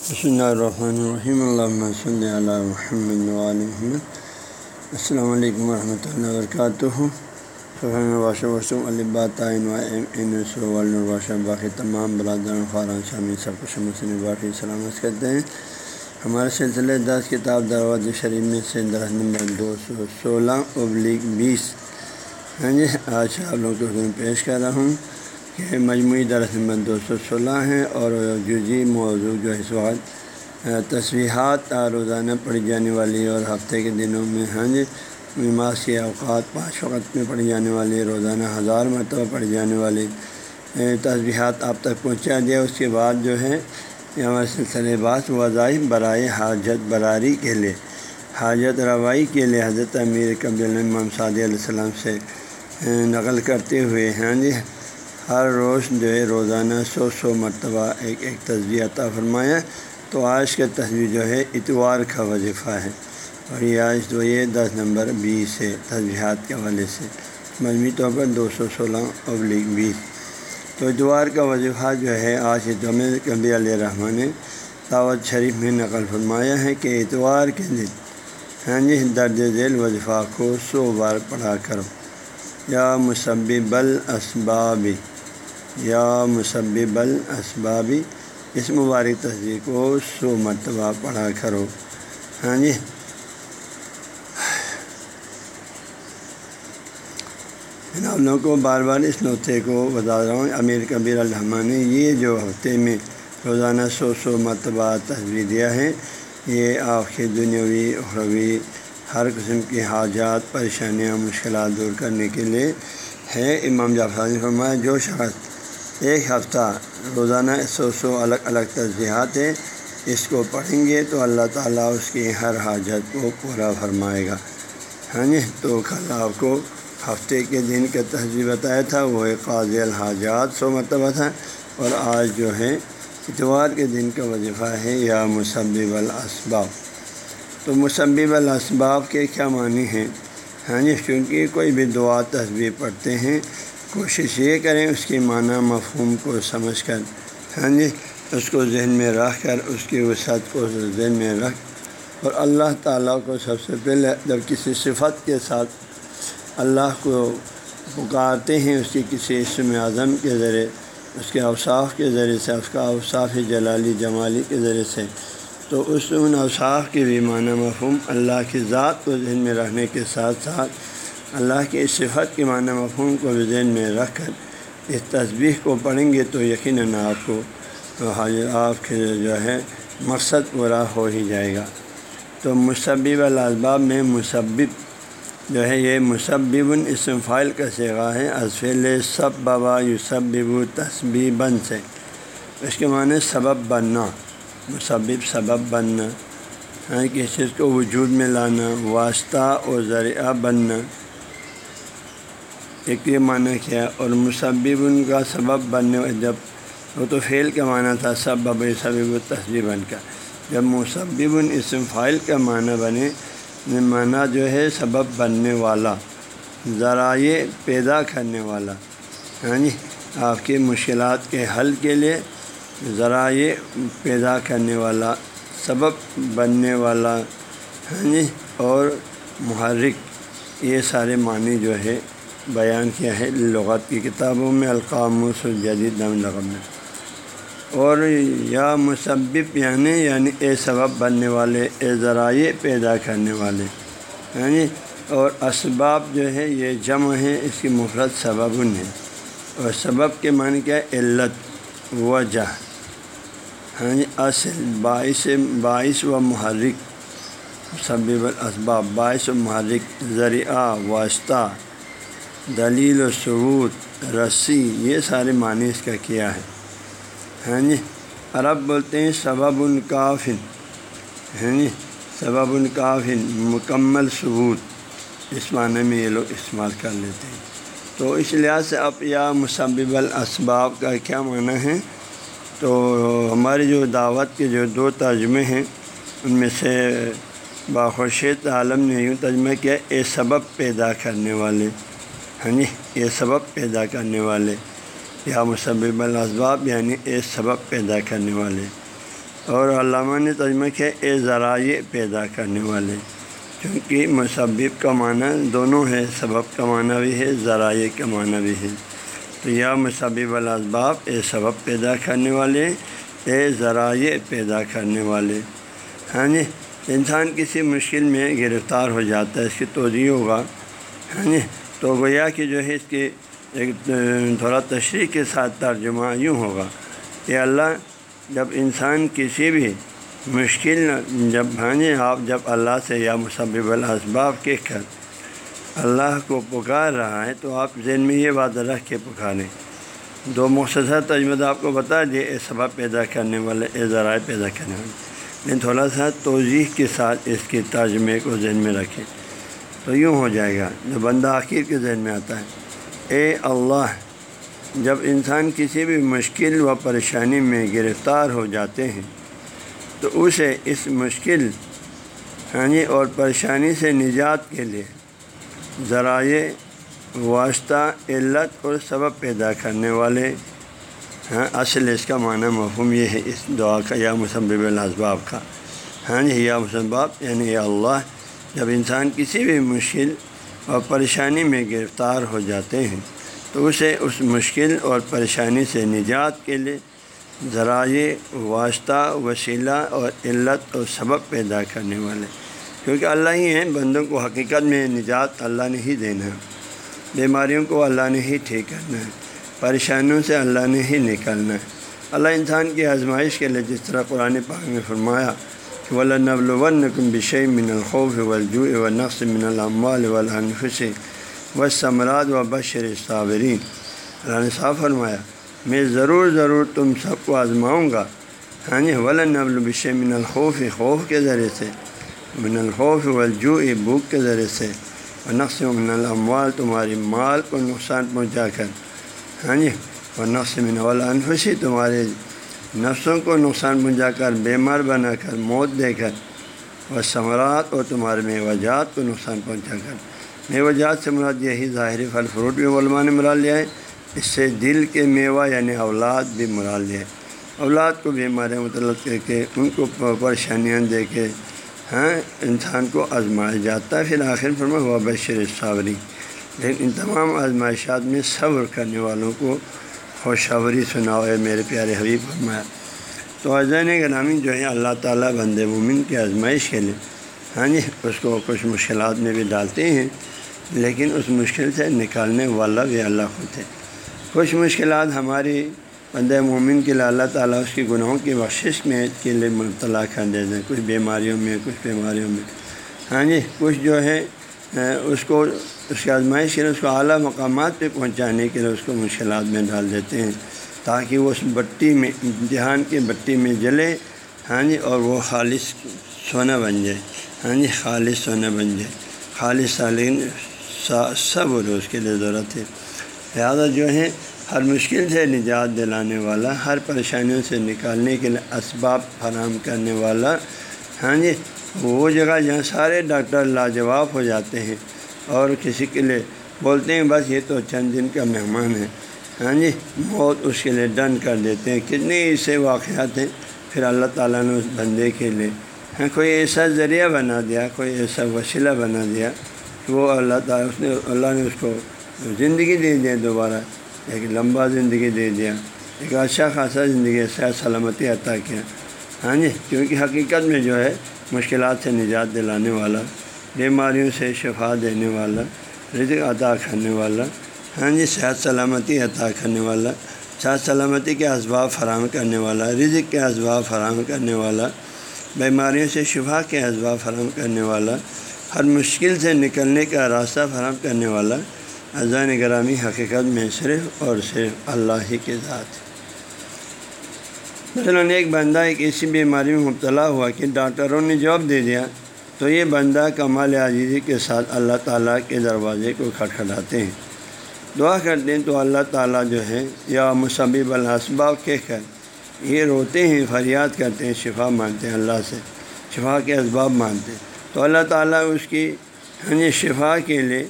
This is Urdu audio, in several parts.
بسم اللہ الرحمن الرحیم اللہ صلی علی محمد محمد السلام علیکم ورحمۃ اللہ وبرکاتہ واشم الباطین باقی تمام برادر خاران شامل سب کچھ مسلم باقی سلامت کرتے ہیں ہمارے سلسلے دس کتاب دروازہ شریف میں سے درخت نمبر دو سو سولہ ابلیغ بیس ہاں جی آج آپ لوگ کو پیش کر رہا ہوں کہ مجموعی درس نمبر دو سو سولہ ہے اور جزی موضوع جو اس وقت تصویحات روزانہ پڑھی جانے والی اور ہفتے کے دنوں میں ہاں جی نماز کے اوقات، پانچ وقت میں پڑھی جانے والی، روزانہ ہزار مرتبہ پڑھی جانے والی تصویحات آپ تک پہنچا دیا۔ اس کے بعد جو ہے ہمارے سلسلے بعض وظائف برائے حاجت براری کے لیے، حاجت روائی کے لیے حضرت امیر قبل امام صادی علیہ السلام سے نقل کرتے ہوئے ہاں جی ہر روز جو ہے روزانہ سو سو مرتبہ ایک ایک تصویر عطا فرمایا تو آج کا تصویر جو ہے اتوار کا وظیفہ ہے۔ اور یہ آج تو یہ دس نمبر بیس ہے تصویرات کے حوالے سے۔ مجموعی طور پر دو سو سولہ ابلیغ بیس۔ تو اتوار کا وظیفہ جو ہے آج جمع کبی علیہ رحمٰن نے دعوت شریف میں نقل فرمایا ہے کہ اتوار کے دن ہاں جی درج ذیل وظیفہ کو سو بار پڑھا کرو۔ یا مصبب الاسبابی یا مصبب الاسبابی اس مبارک تصویر کو سو مرتبہ پڑھا کرو۔ ہاں جی۔ آپ لوگوں کو بار بار اس نقطے کو بتا رہا ہوں۔ امیر کبیر الرحمٰن نے یہ جو ہفتے میں روزانہ سو سو مرتبہ تصویر دیا ہے، یہ آپ کی دنیاوی، اخروی، ہر قسم کی حاجات، پریشانیاں، مشکلات دور کرنے کے لیے ہے۔ امام جعفر فرمایا، جو شخص ایک ہفتہ روزانہ سو سو الگ الگ تجزیہات ہیں۔ اس کو پڑھیں گے تو اللہ تعالیٰ اس کی ہر حاجت کو پورا فرمائے گا۔ ہاں جی تو کل آپ کو ہفتے کے دن کا تہذیب بتایا تھا، وہ قاضی الحاجات سو مرتبہ تھا۔ اور آج جو ہے، اتوار کے دن کا وظیفہ ہے، یا مصبب الاسباب۔ تو مصبب الاسباب کے کیا معنی ہیں؟ ہاں جی کیونکہ کوئی بھی دعا تصویر پڑھتے ہیں کوشش یہ کریں اس کی معنی مفہوم کو سمجھ کر ہاں جی اس کو ذہن میں رکھ کر، اس کی وسعت کو ذہن میں رکھ۔ اور اللہ تعالیٰ کو سب سے پہلے جب کسی صفت کے ساتھ اللہ کو پکارتے ہیں، اس کی کسی اسم اعظم کے ذریعے، اس کے اوصاف کے ذریعے سے، اس کا اوصاف جلالی جمالی کے ذریعے سے، تو اس ان اوصاف کی بھی معنی مفہوم اللہ کی ذات کو ذہن میں رکھنے کے ساتھ ساتھ اللہ کی اس صفت کے معنی مفہوم کو ذہن میں رکھ کر اس تصویر کو پڑھیں گے تو یقیناً آپ کو آپ کے جو ہے مقصد پورا ہو ہی جائے گا۔ تو مصبب الاسباب میں مصبب جو ہے یہ مصبب اسم فائل کا سیغا ہے۔ ازفیل سب بابا یوسبب تصبیباً سے۔ اس کے معنی سبب بننا۔ مصبب سبب بننا۔ ہاں، کسی چیز کو وجود میں لانا، واسطہ اور ذریعہ بننا۔ ایک یہ معنی کیا اور مصبب ان کا سبب بننے جب وہ تو فعل کا معنی تھا سب بب سبب تصویباً کا۔ جب مصبب اسم فائل کا معنی بنے، معنی جو ہے سبب بننے والا ذرائع پیدا کرنے والا۔ ہاں جی آپ کی مشکلات کے حل کے لیے ذرائع پیدا کرنے والا، سبب بننے والا۔ ہاں جی اور محرک، یہ سارے معنی جو ہے بیان کیا ہے لغت کی کتابوں میں، القام الجدید دم لغم میں۔ اور یا مصبب یعنی یعنی اے سبب بننے والے، اے ذرائع پیدا کرنے والے۔ یعنی اور اسباب جو ہے، یہ جمع ہے، اس کی مفرت سبب ہے۔ اور سبب کے معنی کیا ہے؟ علت، وجہ۔ ہاں جی اصل، باعث باعث و محرک۔ سبب الاسباب، باعث و محرک، ذریعہ، واسطہ۔ دلیل و ثبوت، رسی، یہ سارے معنی اس کا کیا ہے؟ ہاں جی؟ عرب بولتے ہیں سبب الکافن ہاں جی؟ سبب الکافن مکمل ثبوت، اس معنی میں یہ لوگ استعمال کر لیتے ہیں۔ تو اس لحاظ سے اب یا مسبب الاسباب کا کیا معنی ہے؟ تو ہماری جو دعوت کے جو دو ترجمے ہیں، ان میں سے باخوشیت عالم نے یوں ترجمہ کیا، اے سبب پیدا کرنے والے۔ ہاں جی یہ سبب پیدا کرنے والے، یا مسبب الاسباب یعنی یہ سبب پیدا کرنے والے۔ اور علامہ نے ترجمہ کیا اے ذرائع پیدا کرنے والے۔ کیونکہ مصبب کا معنی دونوں ہے سبب کا معنی بھی ہے، ذرائع کا معنی بھی ہے۔ تو یا مصبب الاسباب اے سبب پیدا کرنے والے اے ذرائع پیدا کرنے والے۔ ہاں جی انسان کسی مشکل میں گرفتار ہو جاتا ہے، اس کی توجہ ہوگا۔ ہاں جی تو گویا کہ جو ہے اس کی ایک تھوڑا تشریح کے ساتھ ترجمہ یوں ہوگا کہ اللہ جب انسان کسی بھی مشکل جب ہاں آپ، جب اللہ سے یا مصبب الاسباب کہہ کر اللہ کو پکار رہا ہے تو آپ ذہن میں یہ بات رکھ کے پکاریں۔ دو مختصر تجمہ آپ کو بتا دیے اے سبب پیدا کرنے والے اے ذرائع پیدا کرنے والے۔ لیکن تھوڑا سا توضیح کے ساتھ اس کے ترجمے کو ذہن میں رکھیں۔ تو یوں ہو جائے گا، جو بندہ آخر کے ذہن میں آتا ہے۔ اے اللہ، جب انسان کسی بھی مشکل و پریشانی میں گرفتار ہو جاتے ہیں، تو اسے اس مشکل ہاں جی اور پریشانی سے نجات کے لیے ذرائع، واسطہ، علت اور سبب پیدا کرنے والے ہاں اصل اس کا معنی مفہوم یہ ہے، اس دعا کا یا مصبب الاسباب کا۔ ہاں جی یا مسباب یعنی اللہ جب انسان کسی بھی مشکل اور پریشانی میں گرفتار ہو جاتے ہیں، تو اسے اس مشکل اور پریشانی سے نجات کے لیے ذرائع، واسطہ، وسیلہ اور علت اور سبب پیدا کرنے والے۔ کیونکہ اللہ ہی ہیں، بندوں کو حقیقت میں نجات اللہ نے ہی دینا ہے۔ بیماریوں کو اللہ نے ہی ٹھیک کرنا ہے۔ پریشانیوں سے اللہ نے ہی نکلنا ہے۔ اللہ انسان کی آزمائش کے لیے جس طرح قرآن پاک میں فرمایا کہ ولا نبل ون بش من الخوف والجوع و نقص من الاموال والانفس و ثمرات و بشر صابرین اللہ نے صاف فرمایا، میں ضرور ضرور تم سب کو آزماؤں گا۔ ہاں جی ولا نبل بش من الخوف، خوف کے ذریعے سے۔ من الخوف والجوع، بھوک کے ذریعے سے۔ و نقص من الاموال، تمہاری مال کو نقصان پہنچا کر۔ ہاں جی اور نقص من الانفسی تمہارے نفسوں کو نقصان پہنچا کر، بیمار بنا کر، موت دے کر اور ثمرات اور تمہارے میوجات کو نقصان پہنچا کر۔ میوجات سے مراد یہی ظاہری پھل، فروٹ بھی علماء نے مرال لیا ہے۔ اس سے دل کے میوہ یعنی اولاد بھی مرال لیا ہے۔ اولاد کو بیماریاں مطلب کر کے ان کو پریشانیاں دے کے ہاں انسان کو آزمایا جاتا ہے۔ پھر آخر فرما ہوا بشر صابری۔ لیکن ان تمام آزمائشات میں صبر کرنے والوں کو خوشخبری سناؤ ہے میرے پیارے حبیب فرمایا تو عزین گرامی جو ہے اللہ تعالیٰ بند مومن کی آزمائش کے لیے۔ ہاں جی اس کو کچھ مشکلات میں بھی ڈالتے ہیں، لیکن اس مشکل سے نکالنے والا بھی اللہ خود ہے۔ کچھ مشکلات ہماری بند مومن کے لیے اللہ تعالیٰ اس کی گناہوں کی بخشش میں کے لیے مبتلا کر دیتے ہیں کچھ بیماریوں میں، کچھ بیماریوں میں۔ ہاں جی کچھ جو ہے اس کو اس کی آزمائش کے لیے اس کو اعلیٰ مقامات پہ پہنچانے کے لیے اس کو مشکلات میں ڈال دیتے ہیں تاکہ وہ اس بٹی میں، امتحان کی بٹی میں جلے۔ ہاں جی اور وہ خالص سونا بن جائے۔ ہاں جی خالص سونا بن جائے۔ خالص سالین سب اس کے لیے ضرورت ہے۔ لہٰذا جو ہے، ہر مشکل سے نجات دلانے والا، ہر پریشانیوں سے نکالنے کے لیے اسباب فراہم کرنے والا ہاں جی وہ جگہ جہاں سارے ڈاکٹر لاجواب ہو جاتے ہیں۔ اور کسی کے لیے بولتے ہیں، بس یہ تو چند دن کا مہمان ہے۔ ہاں جی موت اس کے لیے ڈن کر دیتے ہیں۔ کتنے ایسے واقعات ہیں۔ پھر اللہ تعالیٰ نے اس بندے کے لیے ہاں کوئی ایسا ذریعہ بنا دیا، کوئی ایسا وسیلہ بنا دیا کہ وہ اللہ تعالیٰ، اس نے، اللہ نے اس کو زندگی دے دیا دوبارہ، ایک لمبا زندگی دے دیا، ایک اچھا خاصا زندگی صحت سلامتی عطا کیا۔ ہاں جی کیونکہ حقیقت میں جو ہے، مشکلات سے نجات دلانے والا بیماریوں سے شفا دینے والا، رزق عطا کرنے والا ہاں جی صحت سلامتی عطا کرنے والا، صحت سلامتی کے اسباب فراہم کرنے والا، رزق کے اسباب فراہم کرنے والا، بیماریوں سے شفا کے اسباب فراہم کرنے والا، ہر مشکل سے نکلنے کا راستہ فراہم کرنے والا اذان گرامی حقیقت میں صرف اور صرف اللہ ہی کے ذات مثلاً ایک بندہ ایک ایسی بیماری میں مبتلا ہوا کہ ڈاکٹروں نے جواب دے دیا تو یہ بندہ کمال عزیزی کے ساتھ اللہ تعالیٰ کے دروازے کو کھٹکھٹاتے ہیں۔ دعا کرتے ہیں تو اللہ تعالیٰ جو ہے یا مصبب الاسباب کہہ کر یہ روتے ہیں، فریاد کرتے ہیں، شفا مانتے ہیں اللہ سے، شفا کے اسباب مانتے ہیں۔ تو اللہ تعالیٰ اس کی یعنی شفا کے لیے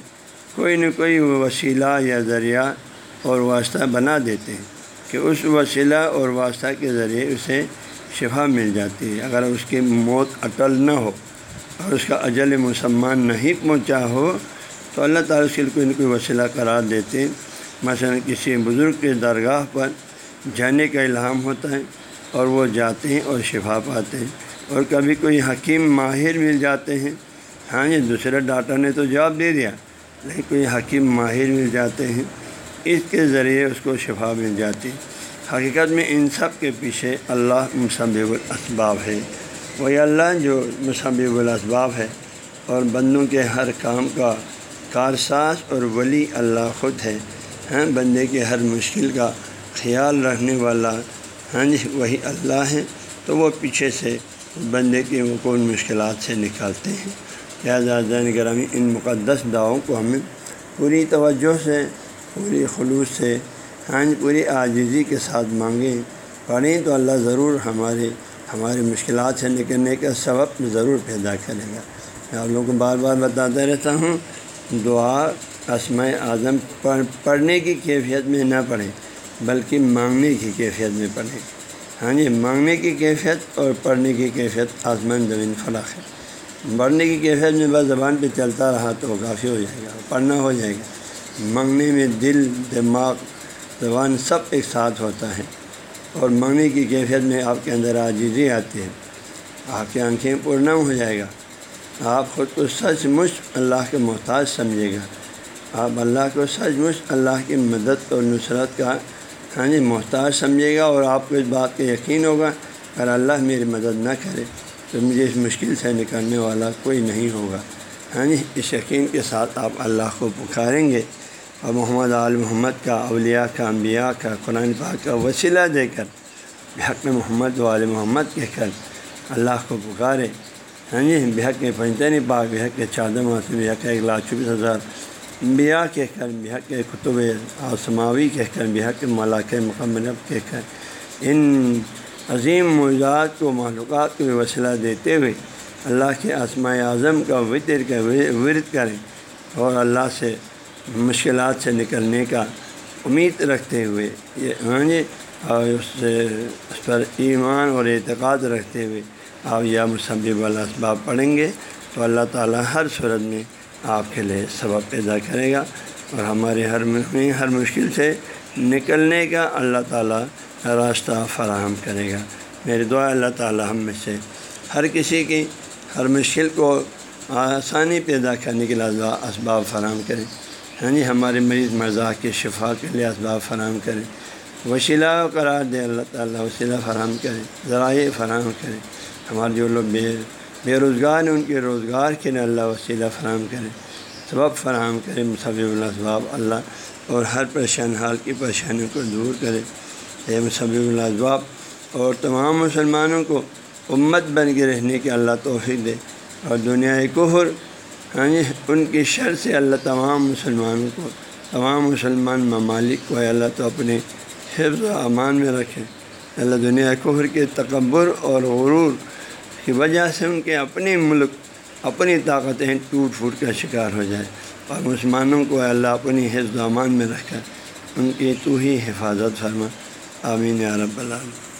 کوئی نہ کوئی وسیلہ یا ذریعہ اور واسطہ بنا دیتے ہیں کہ اس وسیلہ اور واسطہ کے ذریعے اسے شفا مل جاتی ہے۔ اگر اس کی موت اٹل نہ ہو اور اس کا اجل مسلمان نہیں پہنچا ہو، تو اللہ تعالیٰ اس کے لیے کوئی نہ کوئی وسیلہ قرار دیتے مثلا کسی بزرگ کے درگاہ پر جانے کا الہام ہوتا ہے اور وہ جاتے ہیں اور شفا پاتے ہیں۔ اور کبھی کوئی حکیم ماہر مل جاتے ہیں۔ ہاں جی دوسرے ڈاکٹر نے تو جواب دے دیا، لیکن کوئی حکیم ماہر مل جاتے ہیں۔ اس کے ذریعے اس کو شفا مل جاتی۔ حقیقت میں ان سب کے پیچھے اللہ مصبب الاسباب ہے۔ وہی اللہ جو مصبب الاسباب ہے اور بندوں کے ہر کام کا کارساز اور ولی اللہ خود ہے ہاں بندے کے ہر مشکل کا خیال رکھنے والا ہاں جی وہی اللہ ہے تو وہ پیچھے سے بندے کے وہ کون مشکلات سے نکالتے ہیں۔ لہٰذا زین گرامی ان مقدس دعاؤں کو ہمیں پوری توجہ سے، پوری خلوص سے ہاں جی، پوری عاجزی کے ساتھ مانگیں۔ پڑھیں تو اللہ ضرور ہمارے ہماری مشکلات سے نکلنے کا سبب ضرور پیدا کرے گا۔ میں آپ لوگوں کو بار بار بتاتا رہتا ہوں، دعا اسماء اعظم پڑھنے کی کیفیت میں نہ پڑھیں، بلکہ مانگنے کی کیفیت میں پڑھیں۔ ہاں جی مانگنے کی کیفیت اور پڑھنے کی کیفیت آسمان زمین فلاق ہے۔ پڑھنے کی کیفیت میں بس زبان پہ چلتا رہا تو کافی ہو جائے گا، پڑھنا ہو جائے گا۔ مانگنے میں دل، دماغ، زبان سب ایک ساتھ ہوتا ہے۔ اور مانگنے کی کیفیت میں آپ کے اندر عاجزی آتی ہے آپ کی آنکھیں پورنا ہو جائے گا۔ آپ خود کو سچ مچ اللہ کے محتاج سمجھے گا۔ آپ اللہ کو سچ مچ اللہ کی مدد اور نصرت کا ہاں جی محتاج سمجھے گا اور آپ کو اس بات کا یقین ہوگا، اگر اللہ میری مدد نہ کرے تو مجھے اس مشکل سے نکالنے والا کوئی نہیں ہوگا۔ ہاں جی اس یقین کے ساتھ آپ اللہ کو پکاریں گے۔ اور محمد آل محمد کا، اولیاء کا، انبیاء کا، قرآن پاک کا وسیلہ دے کر بحق محمد و عال محمد کہہ کر اللہ کو پکارے۔ ہاں جی بحق کے پنجتین پاک بحق کے چادر معصوم بحق ایک لاکھ چوبیس ہزار انبیاء کہہ کر بحق کے کتب آسماوی کہہ کر بحق ملاق مکمل کہہ کر ان عظیم موضوعات کو معلومات کو وسیلہ دیتے ہوئے اللہ کے آسماء اعظم کا وطر کا ورد کریں اور اللہ سے مشکلات سے نکلنے کا امید رکھتے ہوئے یہ ہاں جی اور اس سے اس پر ایمان اور اعتقاد رکھتے ہوئے آپ یا مصبب والا اسباب پڑھیں گے تو اللہ تعالیٰ ہر صورت میں آپ کے لیے سبب پیدا کرے گا اور ہمارے ہر ہر مشکل سے نکلنے کا اللہ تعالیٰ راستہ فراہم کرے گا۔ میرے دعا اللہ تعالیٰ ہم میں سے ہر کسی کی ہر مشکل کو آسانی پیدا کرنے کے لیے اسباب فراہم کریں۔ ہاں جی ہمارے مریض مرزا کے شفا کے لیے اسباب فراہم کریں۔ وسیلہ قرار دے اللہ تعالیٰ وسیلہ فراہم کریں، ذرائع فراہم کریں۔ ہمارے جو لوگ بے بے روزگار ہیں، ان کے روزگار کے لیے اللہ وسیلہ فراہم کریں۔ سبب فراہم کریں مصب الاسباب اللہ اور ہر پریشان حال کی پریشانیوں کو دور کرے اے مصب الاسباب اور تمام مسلمانوں کو امت بن کے رہنے کے اللہ توفیق دے۔ اور دنیا کفر ہاں جی ان کی شر سے اللہ تمام مسلمانوں کو، تمام مسلمان ممالک کو اللہ تو اپنے حفظ و امان میں رکھے۔ اللہ دنیا کفر کے تکبر اور غرور کی وجہ سے ان کے اپنے ملک، اپنی طاقتیں ٹوٹ پھوٹ کا شکار ہو جائے۔ اور مسلمانوں کو اللہ اپنی حفظ و امان میں رکھ کر ان کی تو ہی حفاظت فرما۔ آمین رب العالمین۔